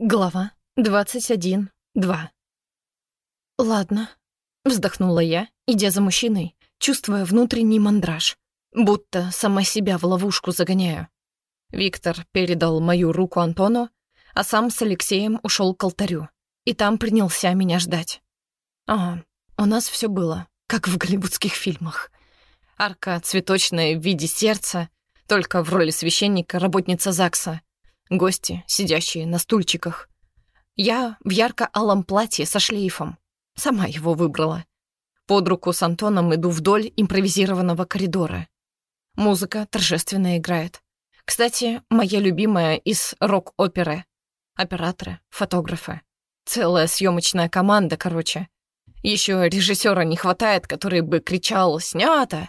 Глава 21.2 «Ладно», — вздохнула я, идя за мужчиной, чувствуя внутренний мандраж, будто сама себя в ловушку загоняю. Виктор передал мою руку Антону, а сам с Алексеем ушел к алтарю, и там принялся меня ждать. Ага, у нас все было, как в голливудских фильмах. Арка цветочная в виде сердца, только в роли священника работница ЗАГСа — Гости, сидящие на стульчиках. Я в ярко-алом платье со шлейфом. Сама его выбрала. Под руку с Антоном иду вдоль импровизированного коридора. Музыка торжественно играет. Кстати, моя любимая из рок-оперы. Операторы, фотографы. Целая съемочная команда, короче. Еще режиссера не хватает, который бы кричал «Снято!».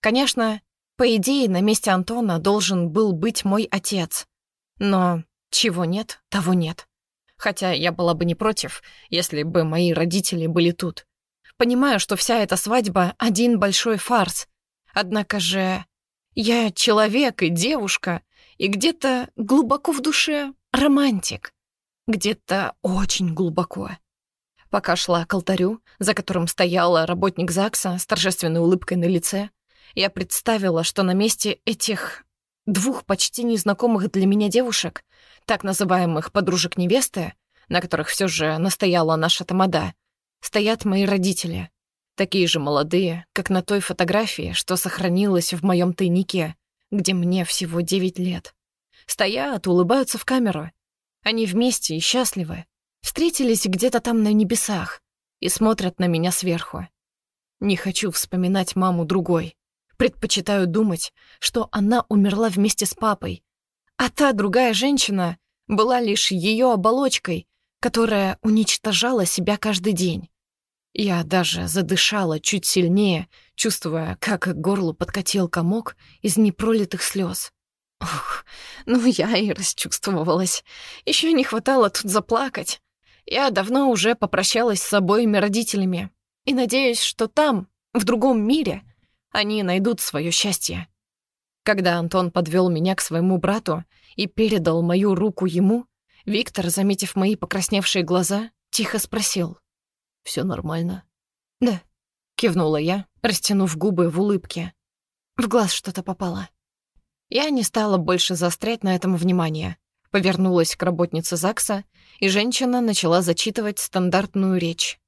Конечно, по идее, на месте Антона должен был быть мой отец. Но чего нет, того нет. Хотя я была бы не против, если бы мои родители были тут. Понимаю, что вся эта свадьба — один большой фарс. Однако же я человек и девушка, и где-то глубоко в душе романтик. Где-то очень глубоко. Пока шла к алтарю, за которым стояла работник ЗАГСа с торжественной улыбкой на лице, я представила, что на месте этих двух почти незнакомых для меня девушек, так называемых подружек невесты, на которых все же настояла наша тамада, стоят мои родители, такие же молодые, как на той фотографии, что сохранилась в моем тайнике, где мне всего девять лет. Стоят, улыбаются в камеру. Они вместе и счастливы. Встретились где-то там на небесах и смотрят на меня сверху. Не хочу вспоминать маму другой. Предпочитаю думать, что она умерла вместе с папой, а та другая женщина была лишь ее оболочкой, которая уничтожала себя каждый день. Я даже задышала чуть сильнее, чувствуя, как к горлу подкатил комок из непролитых слез. Ох, ну я и расчувствовалась. Еще не хватало тут заплакать. Я давно уже попрощалась с обоими родителями и надеюсь, что там, в другом мире, они найдут свое счастье. Когда Антон подвел меня к своему брату и передал мою руку ему, Виктор, заметив мои покрасневшие глаза, тихо спросил. «Все нормально?» «Да», — кивнула я, растянув губы в улыбке. В глаз что-то попало. Я не стала больше заострять на этом внимание. Повернулась к работнице ЗАГСа, и женщина начала зачитывать стандартную речь.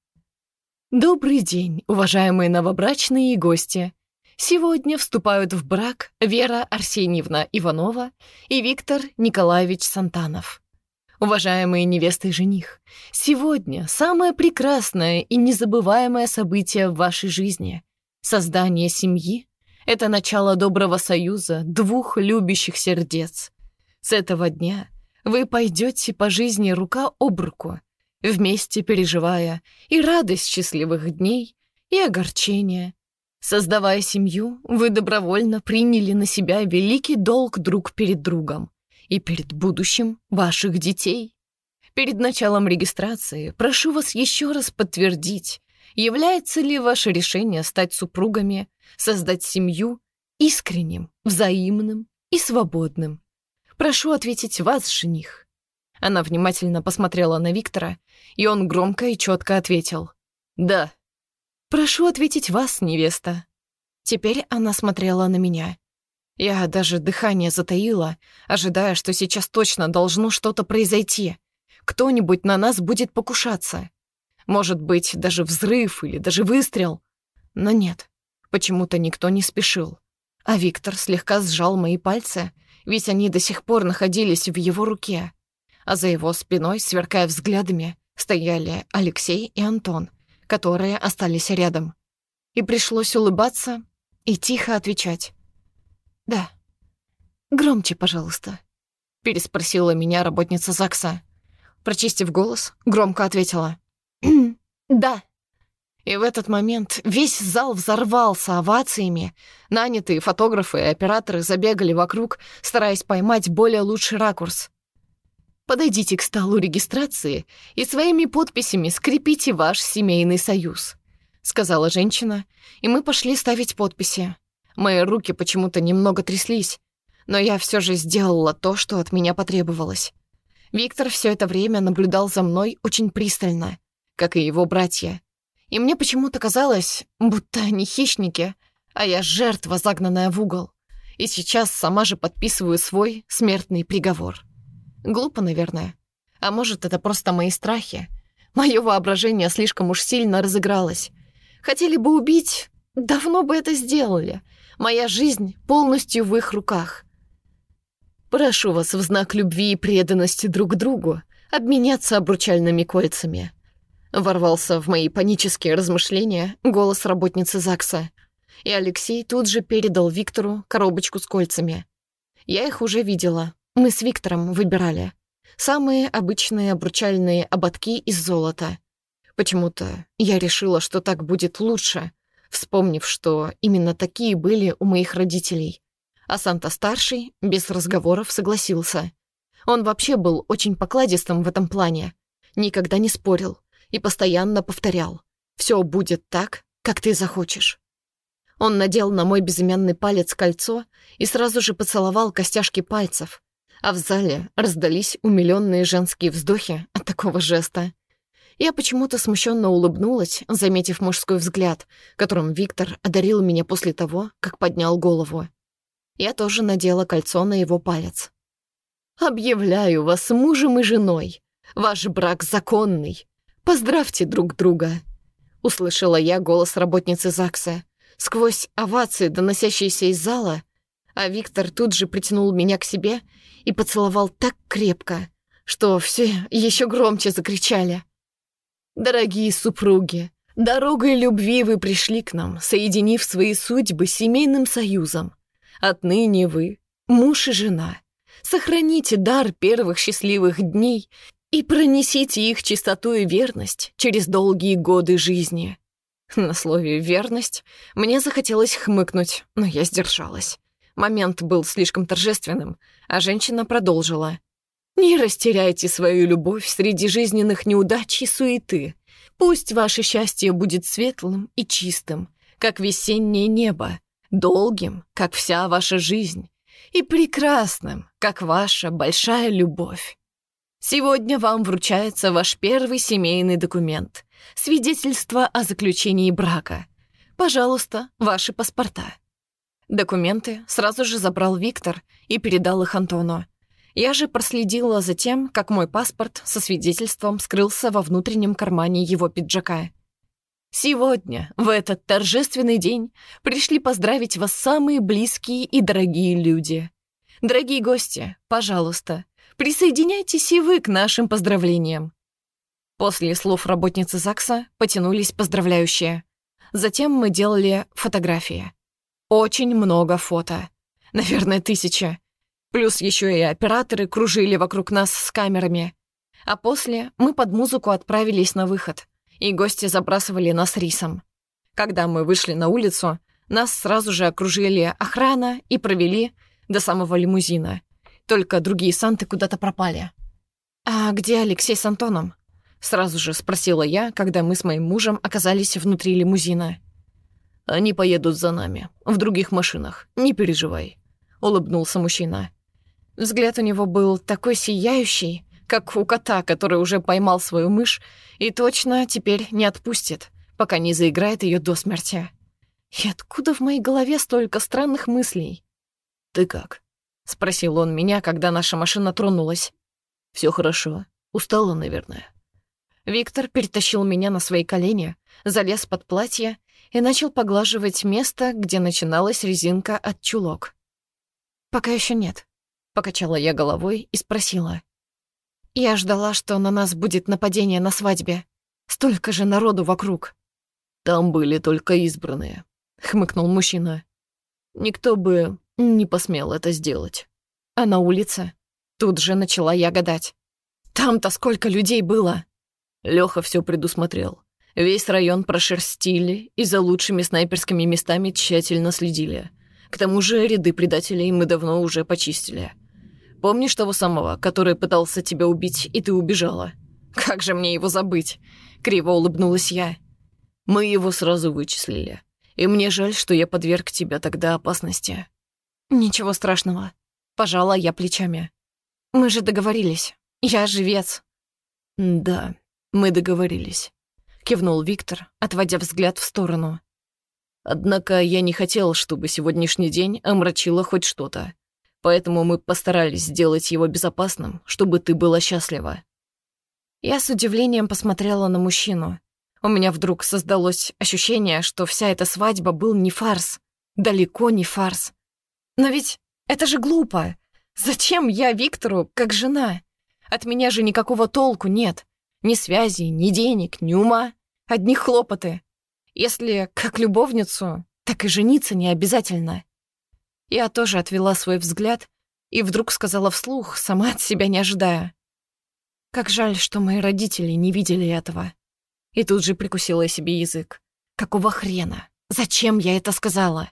«Добрый день, уважаемые новобрачные и гости. Сегодня вступают в брак Вера Арсеньевна Иванова и Виктор Николаевич Сантанов. Уважаемые невесты и жених, сегодня самое прекрасное и незабываемое событие в вашей жизни — создание семьи — это начало доброго союза двух любящих сердец. С этого дня вы пойдете по жизни рука об руку, вместе переживая и радость счастливых дней, и огорчение, Создавая семью, вы добровольно приняли на себя великий долг друг перед другом и перед будущим ваших детей. Перед началом регистрации прошу вас еще раз подтвердить, является ли ваше решение стать супругами, создать семью искренним, взаимным и свободным. Прошу ответить вас, жених. Она внимательно посмотрела на Виктора, и он громко и четко ответил «Да». «Прошу ответить вас, невеста». Теперь она смотрела на меня. Я даже дыхание затаила, ожидая, что сейчас точно должно что-то произойти. Кто-нибудь на нас будет покушаться. Может быть, даже взрыв или даже выстрел. Но нет, почему-то никто не спешил. А Виктор слегка сжал мои пальцы, ведь они до сих пор находились в его руке. А за его спиной, сверкая взглядами, стояли Алексей и Антон — которые остались рядом. И пришлось улыбаться и тихо отвечать. «Да». «Громче, пожалуйста», — переспросила меня работница ЗАГСа. Прочистив голос, громко ответила. «Да». И в этот момент весь зал взорвался овациями. Нанятые фотографы и операторы забегали вокруг, стараясь поймать более лучший ракурс. Подойдите к столу регистрации и своими подписями скрепите ваш семейный союз», — сказала женщина, и мы пошли ставить подписи. Мои руки почему-то немного тряслись, но я все же сделала то, что от меня потребовалось. Виктор все это время наблюдал за мной очень пристально, как и его братья. И мне почему-то казалось, будто они хищники, а я жертва, загнанная в угол. И сейчас сама же подписываю свой смертный приговор. Глупо, наверное. А может, это просто мои страхи. Мое воображение слишком уж сильно разыгралось. Хотели бы убить, давно бы это сделали. Моя жизнь полностью в их руках. Прошу вас в знак любви и преданности друг другу обменяться обручальными кольцами. Ворвался в мои панические размышления голос работницы ЗАГСа. И Алексей тут же передал Виктору коробочку с кольцами. Я их уже видела. Мы с Виктором выбирали. Самые обычные обручальные ободки из золота. Почему-то я решила, что так будет лучше, вспомнив, что именно такие были у моих родителей. А Санта-старший без разговоров согласился. Он вообще был очень покладистым в этом плане. Никогда не спорил и постоянно повторял. «Все будет так, как ты захочешь». Он надел на мой безымянный палец кольцо и сразу же поцеловал костяшки пальцев, а в зале раздались умиленные женские вздохи от такого жеста. Я почему-то смущенно улыбнулась, заметив мужской взгляд, которым Виктор одарил меня после того, как поднял голову. Я тоже надела кольцо на его палец. «Объявляю вас мужем и женой. Ваш брак законный. Поздравьте друг друга!» Услышала я голос работницы ЗАГСа. Сквозь овации, доносящиеся из зала, а Виктор тут же притянул меня к себе и поцеловал так крепко, что все еще громче закричали. «Дорогие супруги, дорогой любви вы пришли к нам, соединив свои судьбы семейным союзом. Отныне вы — муж и жена. Сохраните дар первых счастливых дней и пронесите их чистоту и верность через долгие годы жизни». На слове «верность» мне захотелось хмыкнуть, но я сдержалась. Момент был слишком торжественным, а женщина продолжила. «Не растеряйте свою любовь среди жизненных неудач и суеты. Пусть ваше счастье будет светлым и чистым, как весеннее небо, долгим, как вся ваша жизнь, и прекрасным, как ваша большая любовь. Сегодня вам вручается ваш первый семейный документ — свидетельство о заключении брака. Пожалуйста, ваши паспорта. Документы сразу же забрал Виктор и передал их Антону. Я же проследила за тем, как мой паспорт со свидетельством скрылся во внутреннем кармане его пиджака — Сегодня, в этот торжественный день, пришли поздравить вас самые близкие и дорогие люди. Дорогие гости, пожалуйста, присоединяйтесь и вы к нашим поздравлениям. После слов работницы ЗАГСа потянулись поздравляющие. Затем мы делали фотографии. Очень много фото. Наверное, тысяча. Плюс еще и операторы кружили вокруг нас с камерами. А после мы под музыку отправились на выход — и гости забрасывали нас рисом. Когда мы вышли на улицу, нас сразу же окружили охрана и провели до самого лимузина. Только другие санты куда-то пропали. «А где Алексей с Антоном?» Сразу же спросила я, когда мы с моим мужем оказались внутри лимузина. «Они поедут за нами, в других машинах, не переживай», — улыбнулся мужчина. Взгляд у него был такой сияющий, как у кота, который уже поймал свою мышь и точно теперь не отпустит, пока не заиграет ее до смерти. И откуда в моей голове столько странных мыслей? «Ты как?» — спросил он меня, когда наша машина тронулась. Все хорошо. Устала, наверное». Виктор перетащил меня на свои колени, залез под платье и начал поглаживать место, где начиналась резинка от чулок. «Пока еще нет», — покачала я головой и спросила. Я ждала, что на нас будет нападение на свадьбе. Столько же народу вокруг. Там были только избранные, хмыкнул мужчина. Никто бы не посмел это сделать. А на улице? Тут же начала я гадать. Там-то сколько людей было? Лёха всё предусмотрел. Весь район прошерстили и за лучшими снайперскими местами тщательно следили. К тому же ряды предателей мы давно уже почистили. Помнишь того самого, который пытался тебя убить, и ты убежала? Как же мне его забыть?» Криво улыбнулась я. «Мы его сразу вычислили. И мне жаль, что я подверг тебя тогда опасности». «Ничего страшного». Пожала я плечами. «Мы же договорились. Я живец». «Да, мы договорились», — кивнул Виктор, отводя взгляд в сторону. «Однако я не хотел, чтобы сегодняшний день омрачило хоть что-то. Поэтому мы постарались сделать его безопасным, чтобы ты была счастлива». Я с удивлением посмотрела на мужчину. У меня вдруг создалось ощущение, что вся эта свадьба был не фарс. Далеко не фарс. Но ведь это же глупо. Зачем я Виктору как жена? От меня же никакого толку нет. Ни связи, ни денег, ни ума. Одни хлопоты. Если как любовницу, так и жениться не обязательно. Я тоже отвела свой взгляд и вдруг сказала вслух, сама от себя не ожидая. Как жаль, что мои родители не видели этого. И тут же прикусила себе язык. Какого хрена? Зачем я это сказала?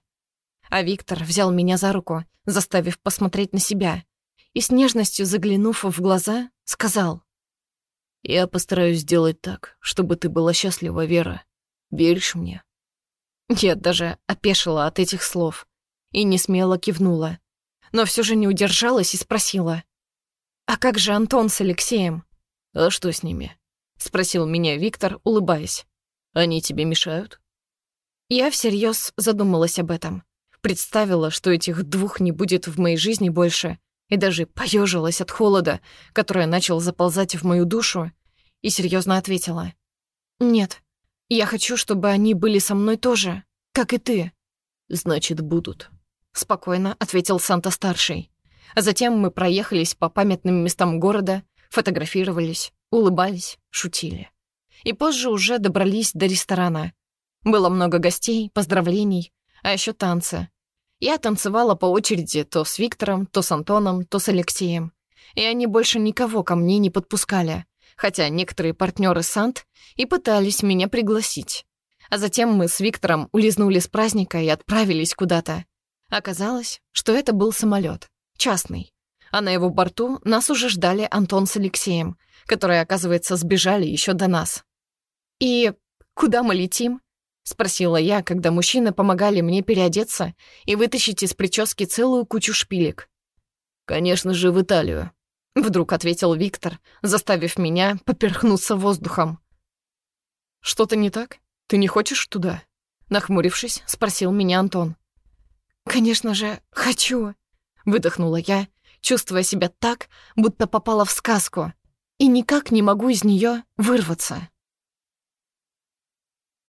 А Виктор взял меня за руку, заставив посмотреть на себя, и с нежностью заглянув в глаза, сказал. «Я постараюсь сделать так, чтобы ты была счастлива, Вера. Веришь мне?» Я даже опешила от этих слов и не смело кивнула, но все же не удержалась и спросила. «А как же Антон с Алексеем?» «А что с ними?» — спросил меня Виктор, улыбаясь. «Они тебе мешают?» Я всерьез задумалась об этом. Представила, что этих двух не будет в моей жизни больше, и даже поежилась от холода, который начал заползать в мою душу, и серьезно ответила. «Нет, я хочу, чтобы они были со мной тоже, как и ты». «Значит, будут», — спокойно ответил Санта-старший. А затем мы проехались по памятным местам города, фотографировались, улыбались, шутили. И позже уже добрались до ресторана. Было много гостей, поздравлений, а еще танцы. Я танцевала по очереди то с Виктором, то с Антоном, то с Алексеем. И они больше никого ко мне не подпускали, хотя некоторые партнеры Сант и пытались меня пригласить. А затем мы с Виктором улизнули с праздника и отправились куда-то. Оказалось, что это был самолет, частный. А на его борту нас уже ждали Антон с Алексеем, которые, оказывается, сбежали еще до нас. «И куда мы летим?» — спросила я, когда мужчины помогали мне переодеться и вытащить из прически целую кучу шпилек. «Конечно же, в Италию», — вдруг ответил Виктор, заставив меня поперхнуться воздухом. «Что-то не так? Ты не хочешь туда?» Нахмурившись, спросил меня Антон. «Конечно же, хочу», — выдохнула я, чувствуя себя так, будто попала в сказку, и никак не могу из нее вырваться.